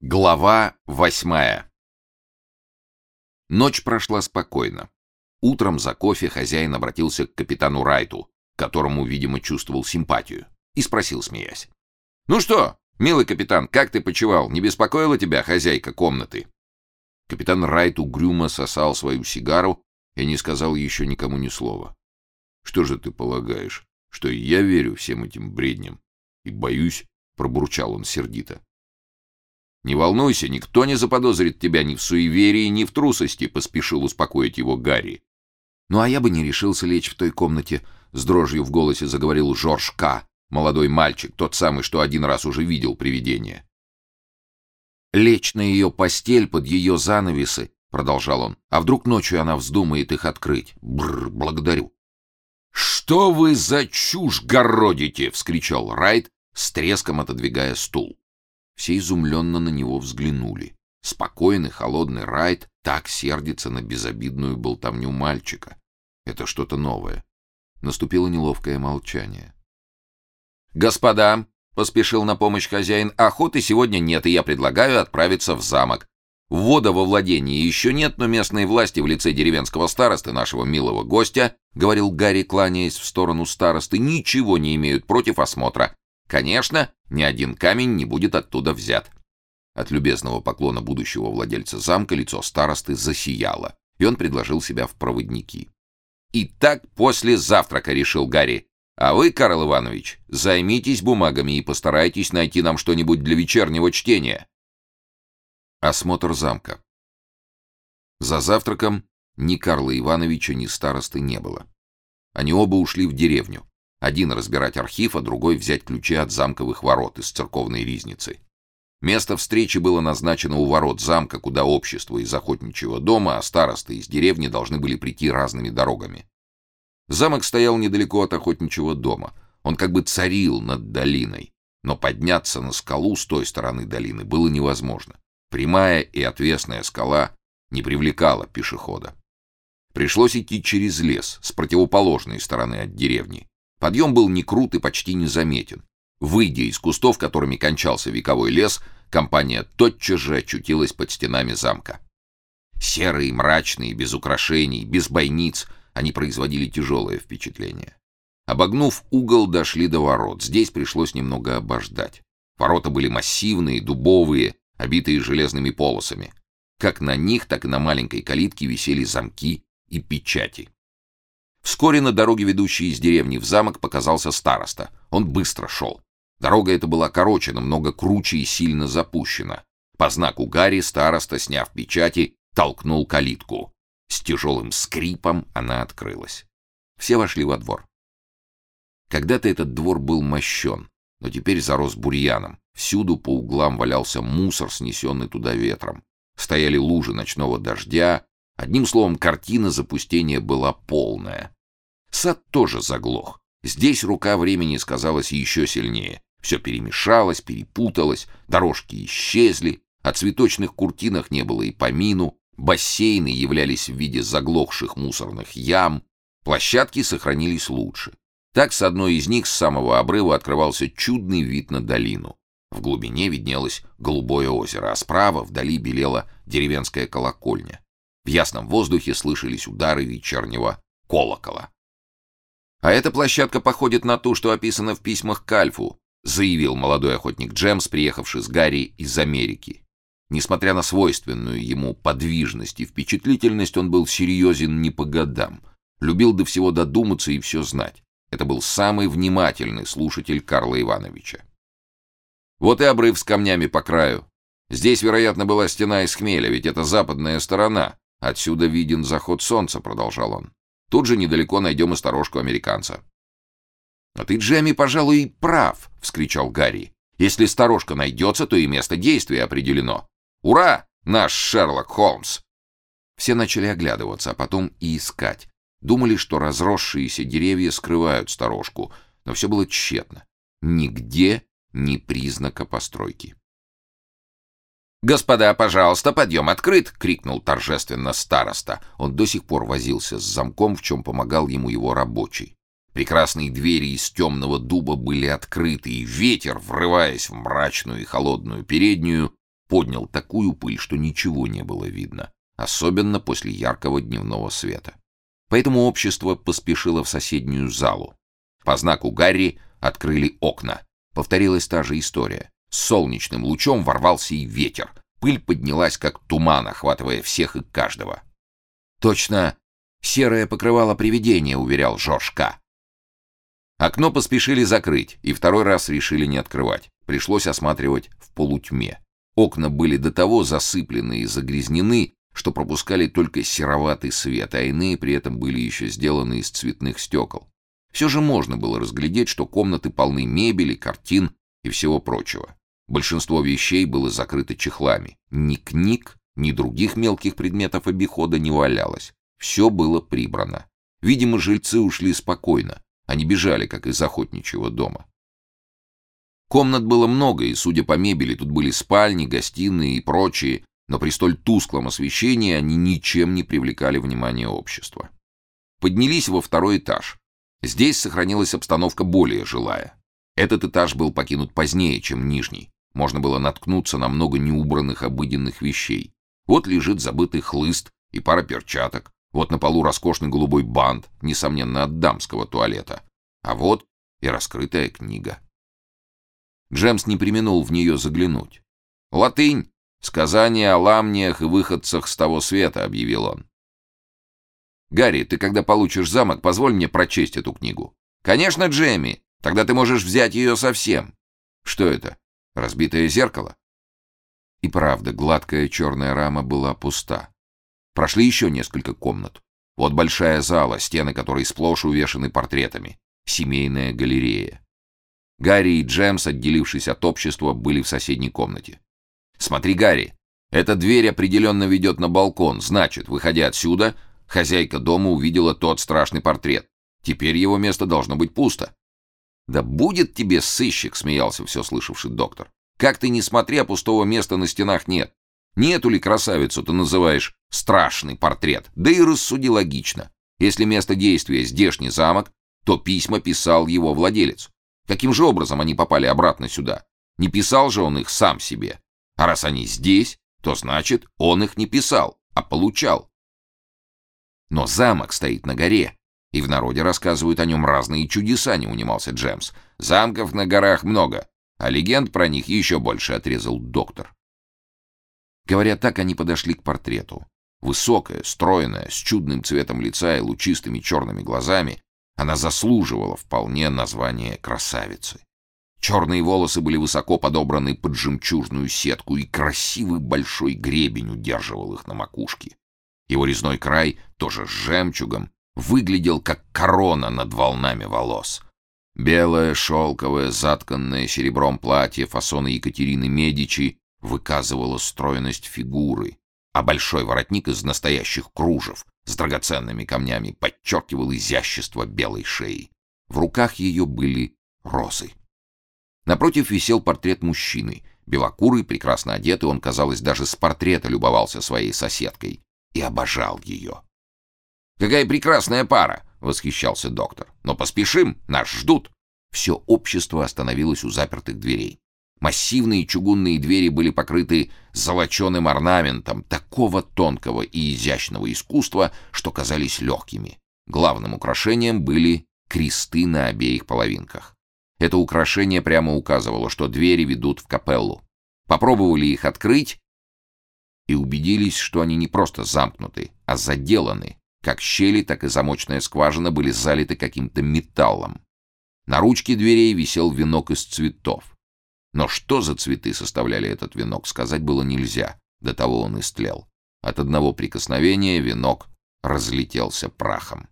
Глава восьмая Ночь прошла спокойно. Утром за кофе хозяин обратился к капитану Райту, которому, видимо, чувствовал симпатию, и спросил, смеясь. «Ну что, милый капитан, как ты почевал? Не беспокоила тебя хозяйка комнаты?» Капитан Райт угрюмо сосал свою сигару и не сказал еще никому ни слова. «Что же ты полагаешь, что я верю всем этим бредням? И боюсь», — пробурчал он сердито. «Не волнуйся, никто не заподозрит тебя ни в суеверии, ни в трусости», — поспешил успокоить его Гарри. «Ну а я бы не решился лечь в той комнате», — с дрожью в голосе заговорил Жорж К., молодой мальчик, тот самый, что один раз уже видел привидение. «Лечь на ее постель под ее занавесы», — продолжал он, — «а вдруг ночью она вздумает их открыть? Бррр, благодарю». «Что вы за чушь городите?» — вскричал Райт, с треском отодвигая стул. Все изумленно на него взглянули. Спокойный, холодный Райт так сердится на безобидную болтовню мальчика. Это что-то новое. Наступило неловкое молчание. «Господа!» — поспешил на помощь хозяин. «Охоты сегодня нет, и я предлагаю отправиться в замок. Ввода во владение еще нет, но местные власти в лице деревенского старосты, нашего милого гостя, — говорил Гарри, кланяясь в сторону старосты, — ничего не имеют против осмотра. Конечно, ни один камень не будет оттуда взят. От любезного поклона будущего владельца замка лицо старосты засияло, и он предложил себя в проводники. «Итак, после завтрака», — решил Гарри. «А вы, Карл Иванович, займитесь бумагами и постарайтесь найти нам что-нибудь для вечернего чтения». Осмотр замка. За завтраком ни Карла Ивановича, ни старосты не было. Они оба ушли в деревню. Один разбирать архив, а другой взять ключи от замковых ворот из церковной ризницы. Место встречи было назначено у ворот замка, куда общество из охотничьего дома, а старосты из деревни должны были прийти разными дорогами. Замок стоял недалеко от охотничьего дома. Он как бы царил над долиной, но подняться на скалу с той стороны долины было невозможно. Прямая и отвесная скала не привлекала пешехода. Пришлось идти через лес с противоположной стороны от деревни, Подъем был не крут и почти незаметен. Выйдя из кустов, которыми кончался вековой лес, компания тотчас же очутилась под стенами замка. Серые, мрачные, без украшений, без бойниц, они производили тяжелое впечатление. Обогнув угол, дошли до ворот. Здесь пришлось немного обождать. Ворота были массивные, дубовые, обитые железными полосами. Как на них, так и на маленькой калитке висели замки и печати. Вскоре на дороге, ведущей из деревни в замок, показался староста. Он быстро шел. Дорога эта была короче, намного круче и сильно запущена. По знаку Гарри староста, сняв печати, толкнул калитку. С тяжелым скрипом она открылась. Все вошли во двор. Когда-то этот двор был мощен, но теперь зарос бурьяном. Всюду по углам валялся мусор, снесенный туда ветром. Стояли лужи ночного дождя. Одним словом, картина запустения была полная. Сад тоже заглох. Здесь рука времени сказалась еще сильнее. Все перемешалось, перепуталось, дорожки исчезли, о цветочных куртинах не было и помину, бассейны являлись в виде заглохших мусорных ям, площадки сохранились лучше. Так с одной из них с самого обрыва открывался чудный вид на долину. В глубине виднелось голубое озеро, а справа вдали белела деревенская колокольня. В ясном воздухе слышались удары вечернего колокола. «А эта площадка походит на ту, что описано в письмах к Альфу», заявил молодой охотник Джемс, приехавший с Гарри из Америки. Несмотря на свойственную ему подвижность и впечатлительность, он был серьезен не по годам, любил до всего додуматься и все знать. Это был самый внимательный слушатель Карла Ивановича. Вот и обрыв с камнями по краю. Здесь, вероятно, была стена из хмеля, ведь это западная сторона. Отсюда виден заход солнца, продолжал он. Тут же недалеко найдем и сторожку американца. «А ты, Джемми, пожалуй, прав!» — вскричал Гарри. «Если сторожка найдется, то и место действия определено. Ура, наш Шерлок Холмс!» Все начали оглядываться, а потом и искать. Думали, что разросшиеся деревья скрывают сторожку, но все было тщетно. Нигде ни признака постройки. «Господа, пожалуйста, подъем открыт!» — крикнул торжественно староста. Он до сих пор возился с замком, в чем помогал ему его рабочий. Прекрасные двери из темного дуба были открыты, и ветер, врываясь в мрачную и холодную переднюю, поднял такую пыль, что ничего не было видно, особенно после яркого дневного света. Поэтому общество поспешило в соседнюю залу. По знаку Гарри открыли окна. Повторилась та же история. Солнечным лучом ворвался и ветер. Пыль поднялась, как туман, охватывая всех и каждого. «Точно, серое покрывало привидения», — уверял Жоржка. Окно поспешили закрыть, и второй раз решили не открывать. Пришлось осматривать в полутьме. Окна были до того засыплены и загрязнены, что пропускали только сероватый свет, а иные при этом были еще сделаны из цветных стекол. Все же можно было разглядеть, что комнаты полны мебели, картин и всего прочего. Большинство вещей было закрыто чехлами. Ни книг, ни других мелких предметов обихода не валялось. Все было прибрано. Видимо, жильцы ушли спокойно. Они бежали, как из охотничьего дома. Комнат было много, и, судя по мебели, тут были спальни, гостиные и прочие, но при столь тусклом освещении они ничем не привлекали внимания общества. Поднялись во второй этаж. Здесь сохранилась обстановка более жилая. Этот этаж был покинут позднее, чем нижний. Можно было наткнуться на много неубранных обыденных вещей. Вот лежит забытый хлыст и пара перчаток. Вот на полу роскошный голубой бант, несомненно, от дамского туалета. А вот и раскрытая книга. Джемс не применул в нее заглянуть. «Латынь! Сказание о ламниях и выходцах с того света», — объявил он. «Гарри, ты когда получишь замок, позволь мне прочесть эту книгу». «Конечно, Джемми! Тогда ты можешь взять ее совсем». «Что это? Разбитое зеркало?» И правда, гладкая черная рама была пуста. Прошли еще несколько комнат. Вот большая зала, стены которой сплошь увешаны портретами. Семейная галерея. Гарри и Джемс, отделившись от общества, были в соседней комнате. «Смотри, Гарри, эта дверь определенно ведет на балкон. Значит, выходя отсюда, хозяйка дома увидела тот страшный портрет. Теперь его место должно быть пусто». «Да будет тебе сыщик!» — смеялся все слышавший доктор. «Как ты не смотри, а пустого места на стенах нет. Нету ли красавицу ты называешь страшный портрет? Да и рассуди логично. Если место действия здешний замок, то письма писал его владелец. Каким же образом они попали обратно сюда? Не писал же он их сам себе. А раз они здесь, то значит, он их не писал, а получал. Но замок стоит на горе, и в народе рассказывают о нем разные чудеса, не унимался Джемс. Замков на горах много, а легенд про них еще больше отрезал доктор. Говоря так, они подошли к портрету. Высокая, стройная, с чудным цветом лица и лучистыми черными глазами, она заслуживала вполне названия красавицы. Черные волосы были высоко подобраны под жемчужную сетку, и красивый большой гребень удерживал их на макушке. Его резной край, тоже с жемчугом, выглядел как корона над волнами волос. Белое, шелковое, затканное серебром платье фасона Екатерины Медичи выказывало стройность фигуры, а большой воротник из настоящих кружев с драгоценными камнями подчеркивал изящество белой шеи. В руках ее были розы. Напротив висел портрет мужчины. Белокурый, прекрасно одетый, он, казалось, даже с портрета любовался своей соседкой и обожал ее. «Какая прекрасная пара!» — восхищался доктор. «Но поспешим, нас ждут!» Все общество остановилось у запертых дверей. Массивные чугунные двери были покрыты золоченым орнаментом такого тонкого и изящного искусства, что казались легкими. Главным украшением были кресты на обеих половинках. Это украшение прямо указывало, что двери ведут в капеллу. Попробовали их открыть и убедились, что они не просто замкнуты, а заделаны. Как щели, так и замочная скважина были залиты каким-то металлом. На ручке дверей висел венок из цветов. Но что за цветы составляли этот венок, сказать было нельзя, до того он истлел. От одного прикосновения венок разлетелся прахом.